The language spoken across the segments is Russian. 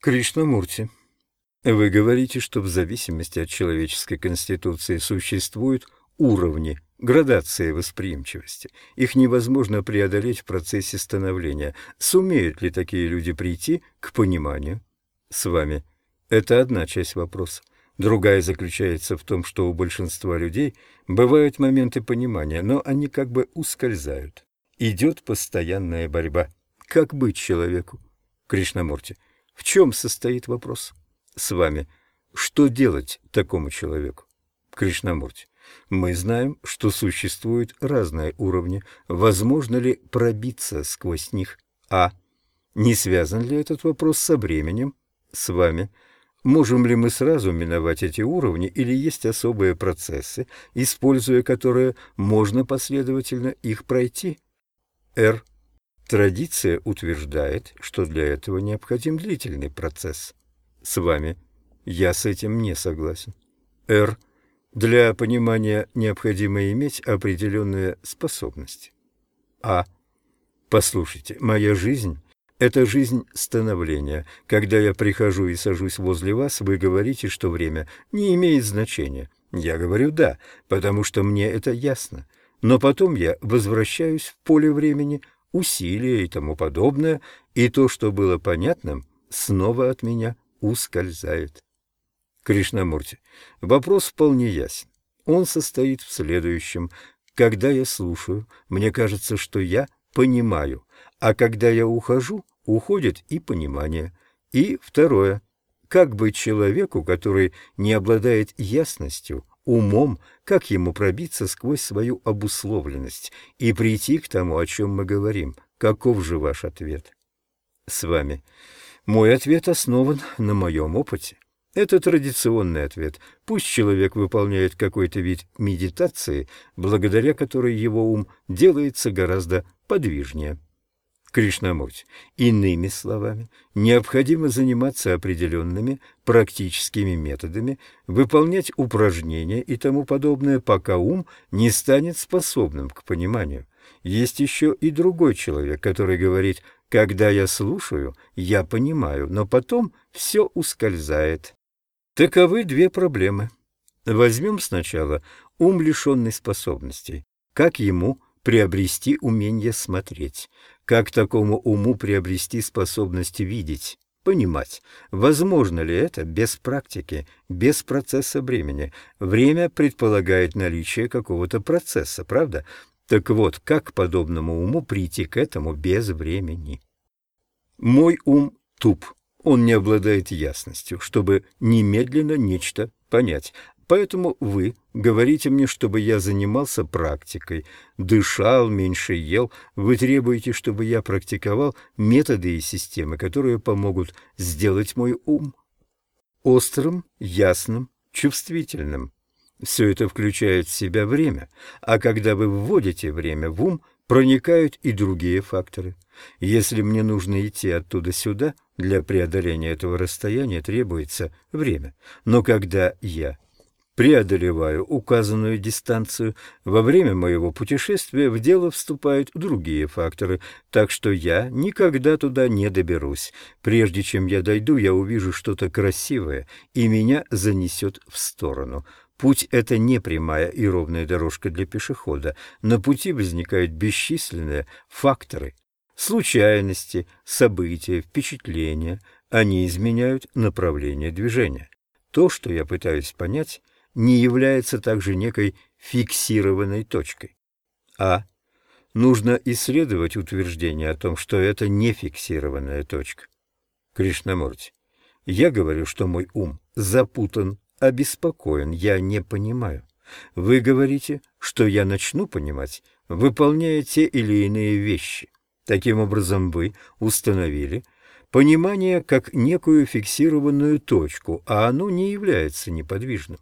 Кришнамурти, вы говорите, что в зависимости от человеческой конституции существуют уровни, градации восприимчивости. Их невозможно преодолеть в процессе становления. Сумеют ли такие люди прийти к пониманию с вами? Это одна часть вопроса. Другая заключается в том, что у большинства людей бывают моменты понимания, но они как бы ускользают. Идет постоянная борьба. Как быть человеку? Кришнамурти, в чем состоит вопрос? С вами. Что делать такому человеку? Кришнамурти, мы знаем, что существуют разные уровни. Возможно ли пробиться сквозь них? А. Не связан ли этот вопрос со временем? С вами. Можем ли мы сразу миновать эти уровни или есть особые процессы, используя которые можно последовательно их пройти? Р. Традиция утверждает, что для этого необходим длительный процесс. С вами. Я с этим не согласен. Р. Для понимания необходимо иметь определенные способности. А. Послушайте, моя жизнь это жизнь становления. Когда я прихожу и сажусь возле вас, вы говорите, что время не имеет значения. Я говорю «да», потому что мне это ясно. Но потом я возвращаюсь в поле времени, усилия и тому подобное, и то, что было понятным, снова от меня ускользает. Кришнамурти, вопрос вполне ясен. Он состоит в следующем. Когда я слушаю, мне кажется, что я понимаю, а когда я ухожу, уходит и понимание. И второе. Как быть человеку, который не обладает ясностью, умом, как ему пробиться сквозь свою обусловленность и прийти к тому, о чем мы говорим? Каков же ваш ответ? С вами. Мой ответ основан на моем опыте. Это традиционный ответ. Пусть человек выполняет какой-то вид медитации, благодаря которой его ум делается гораздо подвижнее. Кришнамурти. Иными словами, необходимо заниматься определенными практическими методами, выполнять упражнения и тому подобное, пока ум не станет способным к пониманию. Есть еще и другой человек, который говорит «когда я слушаю, я понимаю, но потом все ускользает». Таковы две проблемы. Возьмем сначала ум, лишенный способностей. Как ему приобрести умение смотреть? Как такому уму приобрести способность видеть, понимать? Возможно ли это без практики, без процесса времени? Время предполагает наличие какого-то процесса, правда? Так вот, как подобному уму прийти к этому без времени? Мой ум туп, он не обладает ясностью, чтобы немедленно нечто понять. Поэтому вы говорите мне, чтобы я занимался практикой, дышал, меньше ел. Вы требуете, чтобы я практиковал методы и системы, которые помогут сделать мой ум острым, ясным, чувствительным. Все это включает в себя время, а когда вы вводите время в ум, проникают и другие факторы. Если мне нужно идти оттуда сюда, для преодоления этого расстояния требуется время. Но когда я преодолеваю указанную дистанцию, во время моего путешествия в дело вступают другие факторы, так что я никогда туда не доберусь. Прежде чем я дойду, я увижу что-то красивое, и меня занесет в сторону. Путь — это не прямая и ровная дорожка для пешехода. На пути возникают бесчисленные факторы, случайности, события, впечатления. Они изменяют направление движения. То, что я пытаюсь понять — не является также некой фиксированной точкой. А. Нужно исследовать утверждение о том, что это не фиксированная точка. Кришнамурти. Я говорю, что мой ум запутан, обеспокоен, я не понимаю. Вы говорите, что я начну понимать, выполняя те или иные вещи. Таким образом, вы установили понимание как некую фиксированную точку, а оно не является неподвижным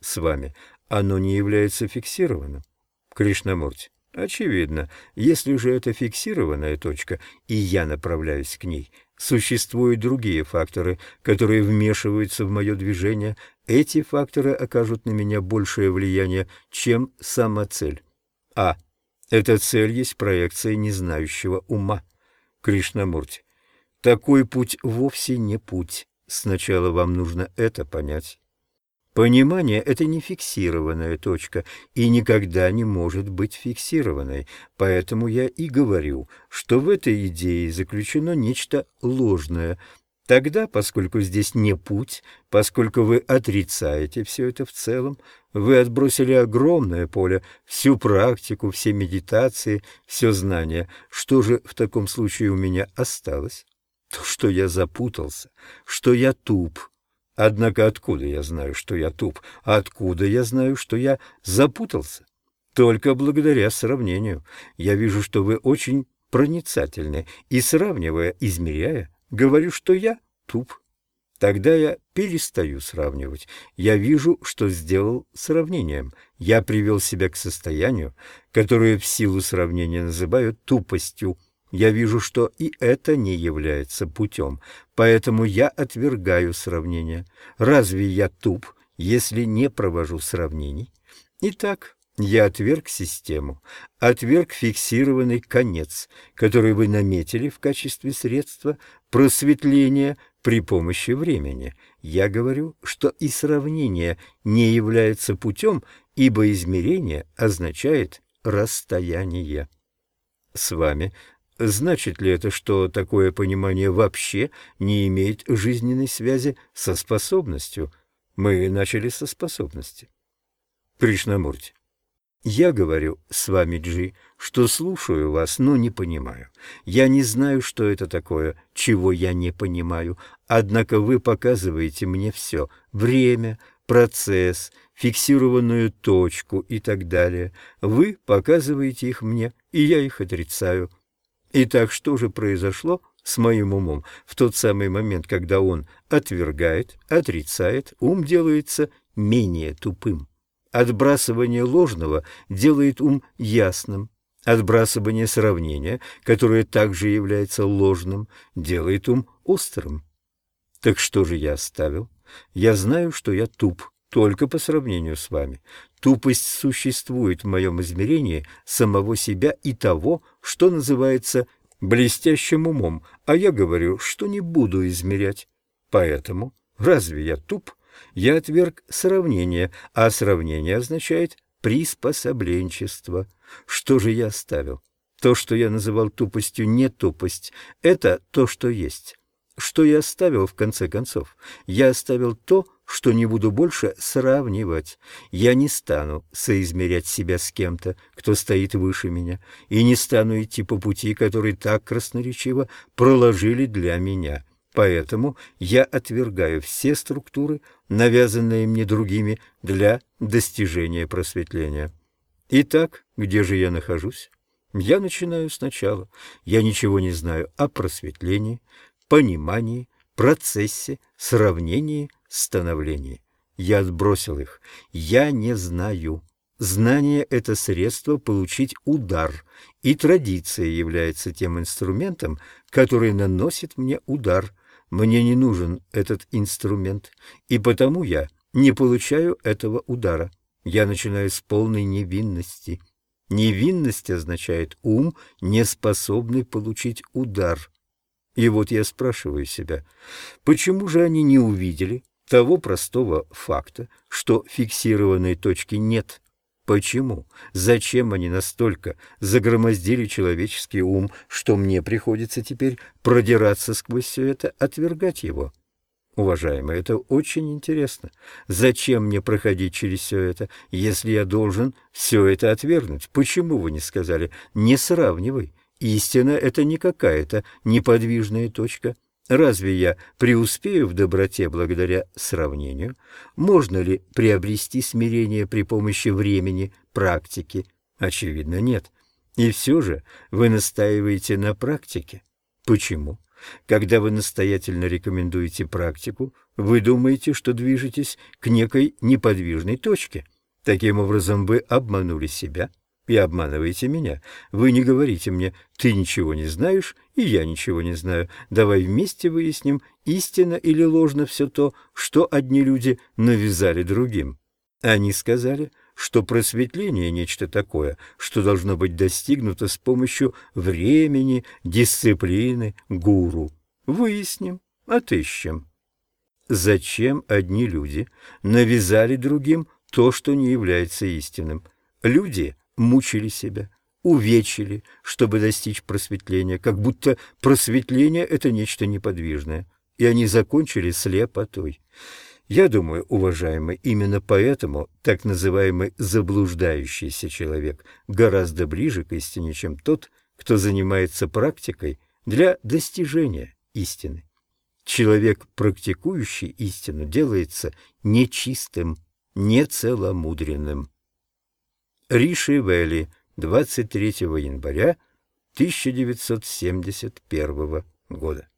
с вами, оно не является фиксированным. Кришнамурти, очевидно, если же это фиксированная точка, и я направляюсь к ней, существуют другие факторы, которые вмешиваются в мое движение. Эти факторы окажут на меня большее влияние, чем сама цель. А. Эта цель есть проекция незнающего ума. Кришнамурти. Такой путь вовсе не путь. Сначала вам нужно это понять. Понимание — это не фиксированная точка и никогда не может быть фиксированной, поэтому я и говорю, что в этой идее заключено нечто ложное. Тогда, поскольку здесь не путь, поскольку вы отрицаете все это в целом, вы отбросили огромное поле, всю практику, все медитации, все знания. Что же в таком случае у меня осталось? То, что я запутался, что я туп, Однако откуда я знаю, что я туп? Откуда я знаю, что я запутался? Только благодаря сравнению. Я вижу, что вы очень проницательны, и, сравнивая, измеряя, говорю, что я туп. Тогда я перестаю сравнивать. Я вижу, что сделал сравнением. Я привел себя к состоянию, которое в силу сравнения называют тупостью. Я вижу, что и это не является путем, поэтому я отвергаю сравнение. Разве я туп, если не провожу сравнений? Итак, я отверг систему, отверг фиксированный конец, который вы наметили в качестве средства просветления при помощи времени. Я говорю, что и сравнение не является путем, ибо измерение означает расстояние. С вами Значит ли это, что такое понимание вообще не имеет жизненной связи со способностью? Мы начали со способности. Кришнамурти. Я говорю с вами, Джи, что слушаю вас, но не понимаю. Я не знаю, что это такое, чего я не понимаю. Однако вы показываете мне все — время, процесс, фиксированную точку и так далее. Вы показываете их мне, и я их отрицаю. Итак, что же произошло с моим умом в тот самый момент, когда он отвергает, отрицает, ум делается менее тупым. Отбрасывание ложного делает ум ясным. Отбрасывание сравнения, которое также является ложным, делает ум острым. Так что же я оставил? Я знаю, что я туп, только по сравнению с вами. Тупость существует в моем измерении самого себя и того, что называется блестящим умом, а я говорю, что не буду измерять. Поэтому, разве я туп? Я отверг сравнение, а сравнение означает приспособленчество. Что же я оставил? То, что я называл тупостью, не тупость. Это то, что есть. Что я оставил в конце концов? Я оставил то, что не буду больше сравнивать. Я не стану соизмерять себя с кем-то, кто стоит выше меня, и не стану идти по пути, который так красноречиво проложили для меня. Поэтому я отвергаю все структуры, навязанные мне другими для достижения просветления. Итак, где же я нахожусь? Я начинаю сначала. Я ничего не знаю о просветлении, понимании, процессе, сравнении, становлении. Я отбросил их. Я не знаю. Знание — это средство получить удар, и традиция является тем инструментом, который наносит мне удар. Мне не нужен этот инструмент, и потому я не получаю этого удара. Я начинаю с полной невинности. Невинность означает ум, не способный получить удар. И вот я спрашиваю себя, почему же они не увидели, того простого факта, что фиксированной точки нет. Почему? Зачем они настолько загромоздили человеческий ум, что мне приходится теперь продираться сквозь все это, отвергать его? Уважаемые, это очень интересно. Зачем мне проходить через все это, если я должен все это отвергнуть? Почему вы не сказали «не сравнивай»? Истина — это не какая-то неподвижная точка. Разве я преуспею в доброте благодаря сравнению? Можно ли приобрести смирение при помощи времени, практики? Очевидно, нет. И все же вы настаиваете на практике. Почему? Когда вы настоятельно рекомендуете практику, вы думаете, что движетесь к некой неподвижной точке. Таким образом, вы обманули себя и обманываете меня. Вы не говорите мне «ты ничего не знаешь, и я ничего не знаю. Давай вместе выясним, истинно или ложно все то, что одни люди навязали другим». Они сказали, что просветление — нечто такое, что должно быть достигнуто с помощью времени, дисциплины, гуру. Выясним, отыщем. Зачем одни люди навязали другим то, что не является истинным? Люди мучили себя, увечили, чтобы достичь просветления, как будто просветление — это нечто неподвижное, и они закончили слепотой. Я думаю, уважаемый, именно поэтому так называемый заблуждающийся человек гораздо ближе к истине, чем тот, кто занимается практикой для достижения истины. Человек, практикующий истину, делается нечистым, нецеломудренным. Риши Вэлли, 23 января 1971 года.